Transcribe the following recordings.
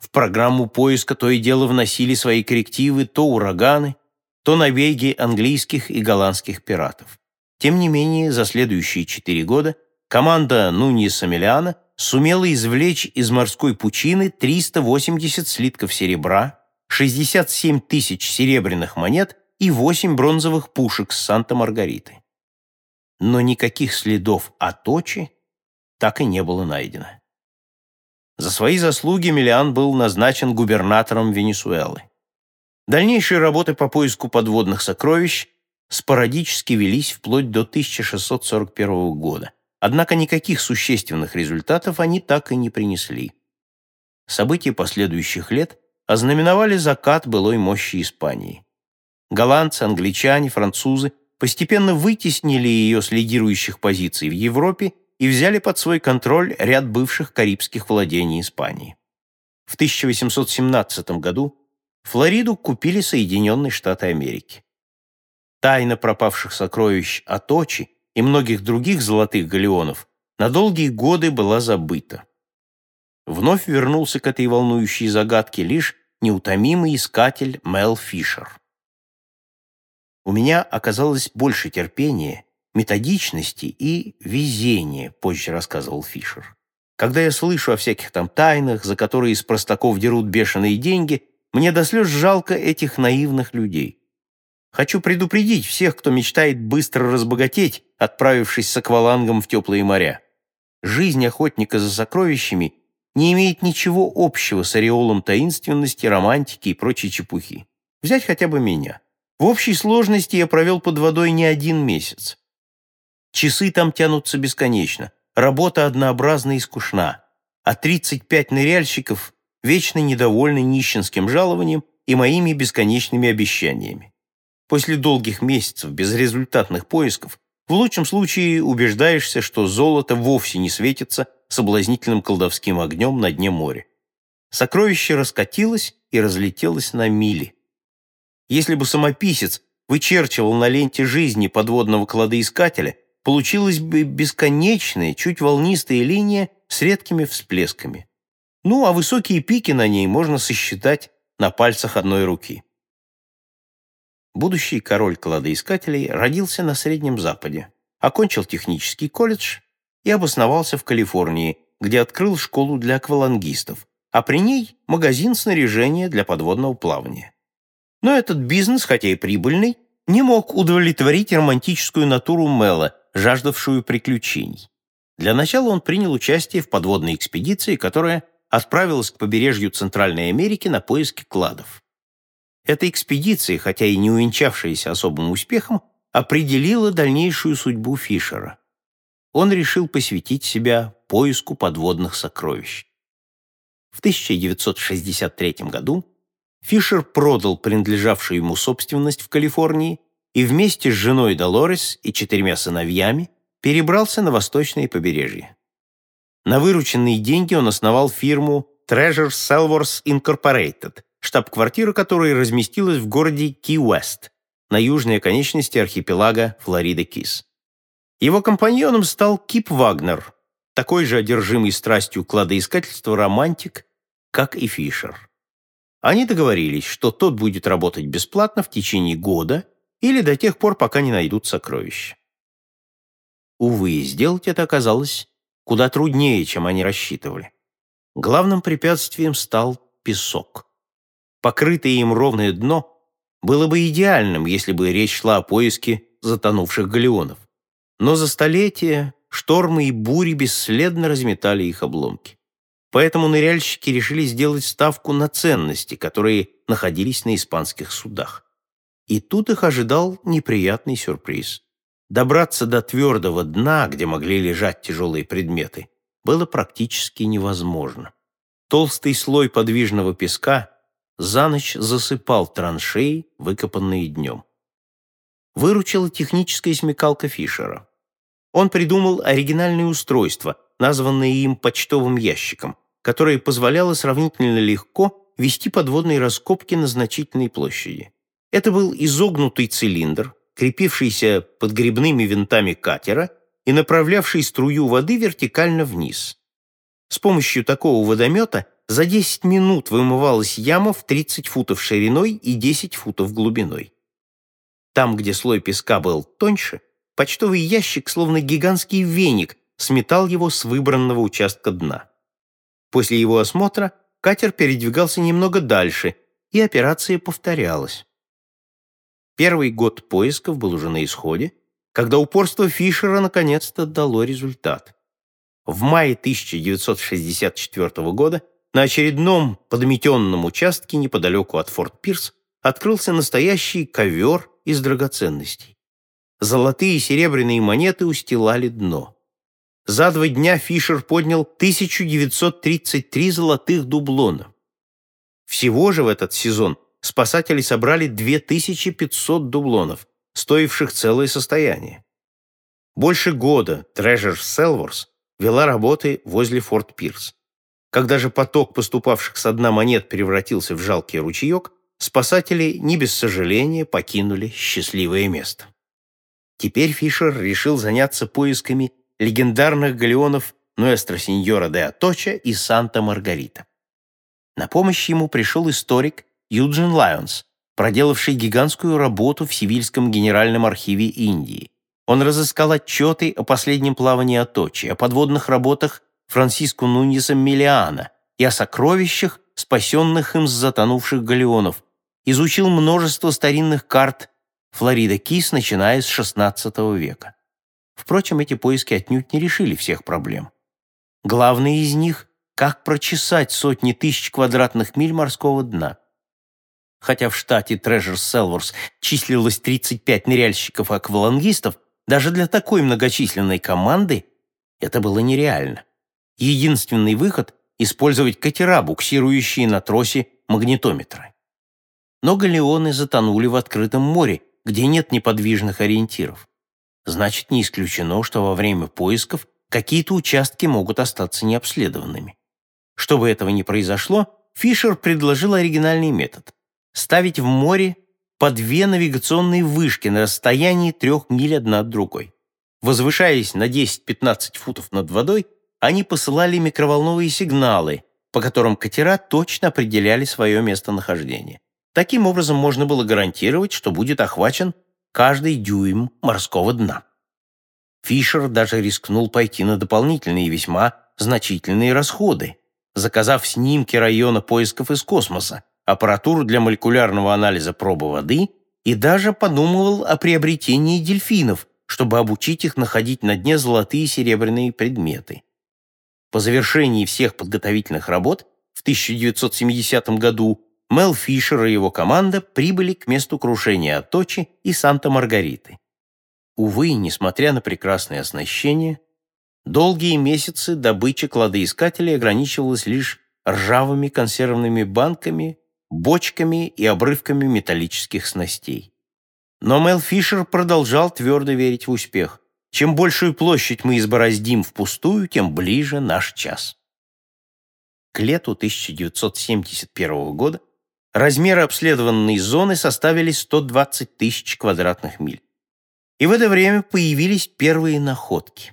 В программу поиска то и дело вносили свои коррективы то ураганы, то набеги английских и голландских пиратов. Тем не менее, за следующие четыре года команда Нуниса Миллиана сумела извлечь из морской пучины 380 слитков серебра, 67 тысяч серебряных монет и 8 бронзовых пушек с Санта-Маргариты. Но никаких следов Аточи так и не было найдено. За свои заслуги Миллиан был назначен губернатором Венесуэлы. Дальнейшие работы по поиску подводных сокровищ спорадически велись вплоть до 1641 года, однако никаких существенных результатов они так и не принесли. События последующих лет ознаменовали закат былой мощи Испании. Голландцы, англичане, французы постепенно вытеснили ее с лидирующих позиций в Европе и взяли под свой контроль ряд бывших карибских владений Испании. В 1817 году Флориду купили Соединенные Штаты Америки. Тайна пропавших сокровищ Аточи и многих других золотых галеонов на долгие годы была забыта. Вновь вернулся к этой волнующей загадке лишь неутомимый искатель Мел Фишер. У меня оказалось больше терпения методичности и везения, позже рассказывал Фишер. Когда я слышу о всяких там тайнах, за которые из простаков дерут бешеные деньги, мне до слез жалко этих наивных людей. Хочу предупредить всех, кто мечтает быстро разбогатеть, отправившись с аквалангом в теплые моря. Жизнь охотника за сокровищами не имеет ничего общего с ореолом таинственности, романтики и прочей чепухи. Взять хотя бы меня. В общей сложности я провел под водой не один месяц. Часы там тянутся бесконечно, работа однообразна и скучна, а 35 ныряльщиков вечно недовольны нищенским жалованием и моими бесконечными обещаниями. После долгих месяцев безрезультатных поисков в лучшем случае убеждаешься, что золото вовсе не светится соблазнительным колдовским огнем на дне моря. Сокровище раскатилось и разлетелось на мили. Если бы самописец вычерчивал на ленте жизни подводного кладоискателя, получилась бы бесконечная, чуть волнистая линия с редкими всплесками. Ну, а высокие пики на ней можно сосчитать на пальцах одной руки. Будущий король кладоискателей родился на Среднем Западе, окончил технический колледж и обосновался в Калифорнии, где открыл школу для аквалангистов, а при ней магазин снаряжения для подводного плавания. Но этот бизнес, хотя и прибыльный, не мог удовлетворить романтическую натуру Мэла, жаждавшую приключений. Для начала он принял участие в подводной экспедиции, которая отправилась к побережью Центральной Америки на поиски кладов. Эта экспедиция, хотя и не увенчавшаяся особым успехом, определила дальнейшую судьбу Фишера. Он решил посвятить себя поиску подводных сокровищ. В 1963 году Фишер продал принадлежавшую ему собственность в Калифорнии и вместе с женой Долорес и четырьмя сыновьями перебрался на восточное побережье. На вырученные деньги он основал фирму Treasure Salvors Incorporated, штаб-квартира которой разместилась в городе Ки-Уэст, на южной оконечности архипелага Флорида-Кис. Его компаньоном стал Кип Вагнер, такой же одержимый страстью кладоискательства романтик, как и Фишер. Они договорились, что тот будет работать бесплатно в течение года или до тех пор, пока не найдут сокровища. Увы, сделать это оказалось куда труднее, чем они рассчитывали. Главным препятствием стал песок. Покрытое им ровное дно было бы идеальным, если бы речь шла о поиске затонувших галеонов. Но за столетия штормы и бури бесследно разметали их обломки. Поэтому ныряльщики решили сделать ставку на ценности, которые находились на испанских судах. И тут их ожидал неприятный сюрприз. Добраться до твердого дна, где могли лежать тяжелые предметы, было практически невозможно. Толстый слой подвижного песка за ночь засыпал траншеи, выкопанные днем. Выручила техническая смекалка Фишера. Он придумал оригинальное устройство, названное им почтовым ящиком, которое позволяло сравнительно легко вести подводные раскопки на значительной площади. Это был изогнутый цилиндр, крепившийся под грибными винтами катера и направлявший струю воды вертикально вниз. С помощью такого водомета за 10 минут вымывалась яма в 30 футов шириной и 10 футов глубиной. Там, где слой песка был тоньше, почтовый ящик, словно гигантский веник, сметал его с выбранного участка дна. После его осмотра катер передвигался немного дальше, и операция повторялась. Первый год поисков был уже на исходе, когда упорство Фишера наконец-то дало результат. В мае 1964 года на очередном подметенном участке неподалеку от Форт Пирс открылся настоящий ковер из драгоценностей. Золотые и серебряные монеты устилали дно. За два дня Фишер поднял 1933 золотых дублона. Всего же в этот сезон спасатели собрали 2500 дублонов, стоивших целое состояние. Больше года Treasure Селворс вела работы возле Форт Пирс. Когда же поток поступавших с дна монет превратился в жалкий ручеек, спасатели не без сожаления покинули счастливое место. Теперь Фишер решил заняться поисками легендарных галеонов Нуэстро Синьора де Аточа и Санта-Маргарита. На помощь ему пришел историк Юджин Лайонс, проделавший гигантскую работу в Сивильском генеральном архиве Индии. Он разыскал отчеты о последнем плавании Аточи, о подводных работах Франциско Нуньесом Миллиана и о сокровищах, спасенных им с затонувших галеонов, изучил множество старинных карт Флорида Кис, начиная с XVI века. Впрочем, эти поиски отнюдь не решили всех проблем. Главное из них – как прочесать сотни тысяч квадратных миль морского дна. Хотя в штате Treasure Селворс числилось 35 ныряльщиков-аквалангистов, даже для такой многочисленной команды это было нереально. Единственный выход – использовать катера, буксирующие на тросе магнитометры. Но галеоны затонули в открытом море, где нет неподвижных ориентиров. Значит, не исключено, что во время поисков какие-то участки могут остаться необследованными. Чтобы этого не произошло, Фишер предложил оригинальный метод – ставить в море по две навигационные вышки на расстоянии трех миль одна от другой. Возвышаясь на 10-15 футов над водой, они посылали микроволновые сигналы, по которым катера точно определяли свое местонахождение. Таким образом, можно было гарантировать, что будет охвачен каждый дюйм морского дна. Фишер даже рискнул пойти на дополнительные весьма значительные расходы, заказав снимки района поисков из космоса, аппаратуру для молекулярного анализа пробы воды и даже подумывал о приобретении дельфинов, чтобы обучить их находить на дне золотые и серебряные предметы. По завершении всех подготовительных работ в 1970 году Мел Фишер и его команда прибыли к месту крушения Аточи и Санта-Маргариты. Увы, несмотря на прекрасное оснащение, долгие месяцы добыча кладоискателей ограничивалась лишь ржавыми консервными банками, бочками и обрывками металлических снастей. Но Мел Фишер продолжал твердо верить в успех. Чем большую площадь мы избороздим впустую, тем ближе наш час. К лету 1971 года размеры обследованной зоны составили 120 тысяч квадратных миль. И в это время появились первые находки.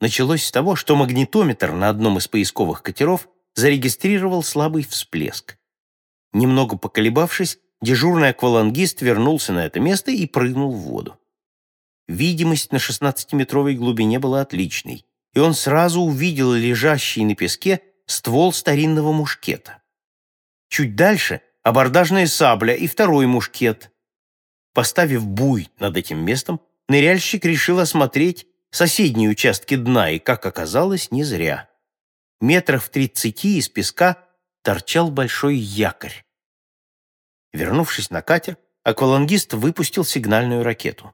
Началось с того, что магнитометр на одном из поисковых катеров зарегистрировал слабый всплеск. Немного поколебавшись, дежурный аквалангист вернулся на это место и прыгнул в воду. Видимость на 16-метровой глубине была отличной, и он сразу увидел лежащий на песке ствол старинного мушкета. Чуть дальше — абордажная сабля и второй мушкет. Поставив буй над этим местом, ныряльщик решил осмотреть соседние участки дна, и, как оказалось, не зря. Метров тридцати из песка торчал большой якорь. Вернувшись на катер, аквалангист выпустил сигнальную ракету.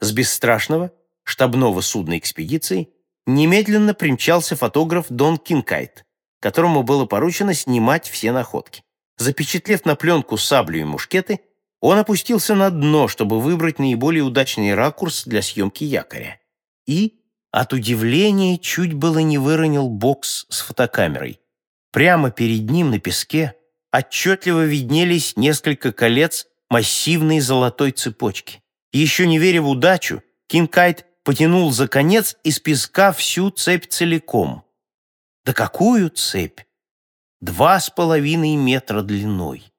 С бесстрашного штабного судна экспедиции немедленно примчался фотограф Дон Кинкайт, которому было поручено снимать все находки. Запечатлев на пленку саблю и мушкеты, он опустился на дно, чтобы выбрать наиболее удачный ракурс для съемки якоря. И, от удивления, чуть было не выронил бокс с фотокамерой. Прямо перед ним на песке отчетливо виднелись несколько колец массивной золотой цепочки. Еще не веря в удачу, Кинкайт потянул за конец из песка всю цепь целиком. Да какую цепь? два с половиной метра длиной.